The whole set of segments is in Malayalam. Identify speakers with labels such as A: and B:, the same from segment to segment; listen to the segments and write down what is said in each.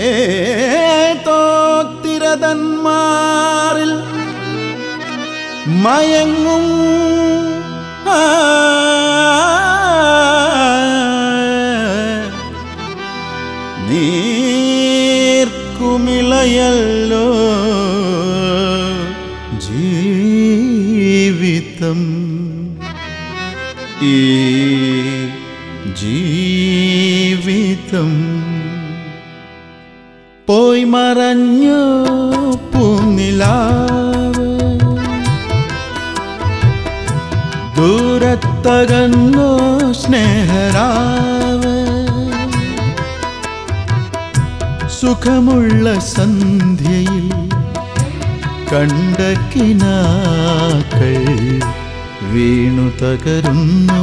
A: ഏതോത്തിരതന്മാരിൽ മയങ്ങും. നീർക്കുമിളയല്ലോ ജീവിതം. ഈ ജീവിതം പോയി മറഞ്ഞു പൂന്നിലാവ് ദൂരത്തകന്നു സ്നേഹരാവ്. സുഖമുള്ള സന്ധ്യയിൽ കണ്ട കിനാക്കൾ വീണു തകരുന്നു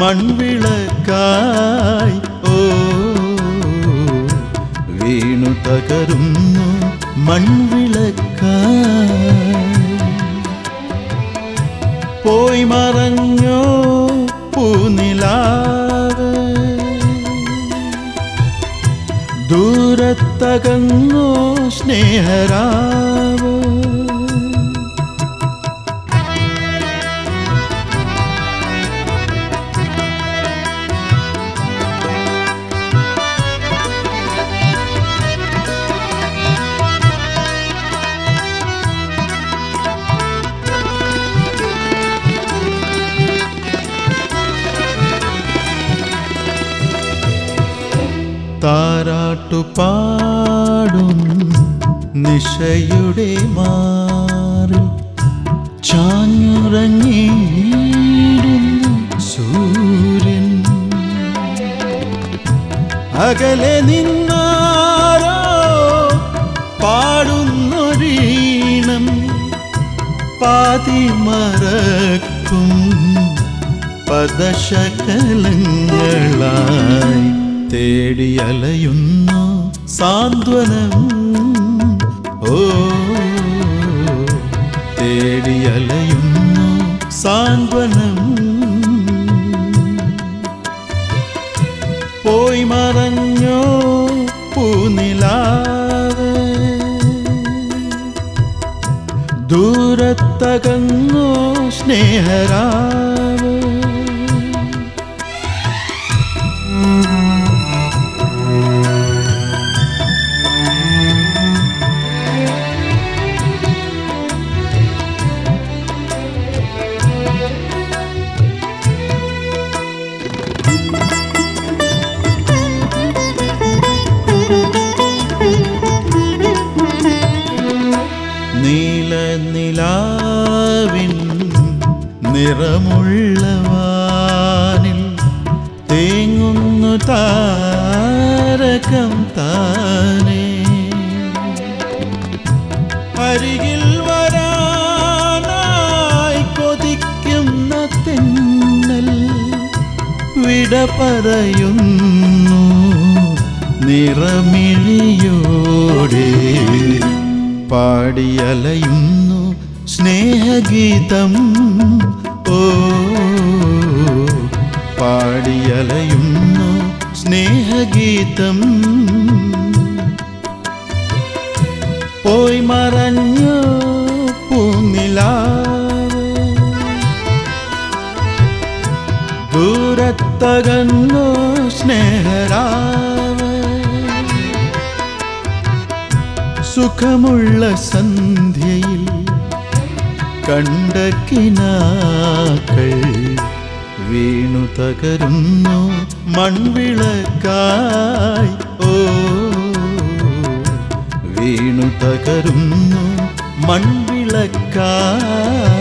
A: മൺവിളക്കായി. ഓ വീണു തകരുന്നു മൺവിളക്കായി. പോയി മറഞ്ഞോ പൂനിലാവ്. ദൂരത്തകങ്ങോ സ്നേഹരാവ് താരാട്ടുപാടും നിശയുടെ മാറിൽ ചാഞ്ഞുറങ്ങിയിടുന്നു സൂര്യൻ. അകലെ നിന്നാരോ പാടുന്നൊരീണം പാതി മറക്കും പദശകലങ്ങളായി തേടി അലയുന്നു സാന്ത്വനം. ഓ തേടി അലയുന്നു സാന്ത്വനം. പോയി മറഞ്ഞോ പൂനിലാവ്. ദൂരത്തകങ്ങോ സ്നേഹരാവ്. നിലാവിൻ നിറമുള്ളവാനിൽ തേങ്ങുന്നു താരകം താനേ. അരികിൽ വരാനായി കൊതിക്കുന്ന തെന്നൽ വിട പറയുന്നു നിറമിഴിയോടെ പാടിയലയുന്നു. സ്നേഹഗീതം. ഓ പാടിയലയുന്നു സ്നേഹഗീതം. പോയി മറഞ്ഞു പൂന്നില ദൂരത്തകന്നു സ്നേഹരാവ. സുഖമുള്ള സന്ധ്യയിൽ കണ്ട കിനാക്കൾ വീണു തകരുന്നു മൺവിളക്കായി. ഓ വീണു തകരുന്നു മൺവിളക്കായി.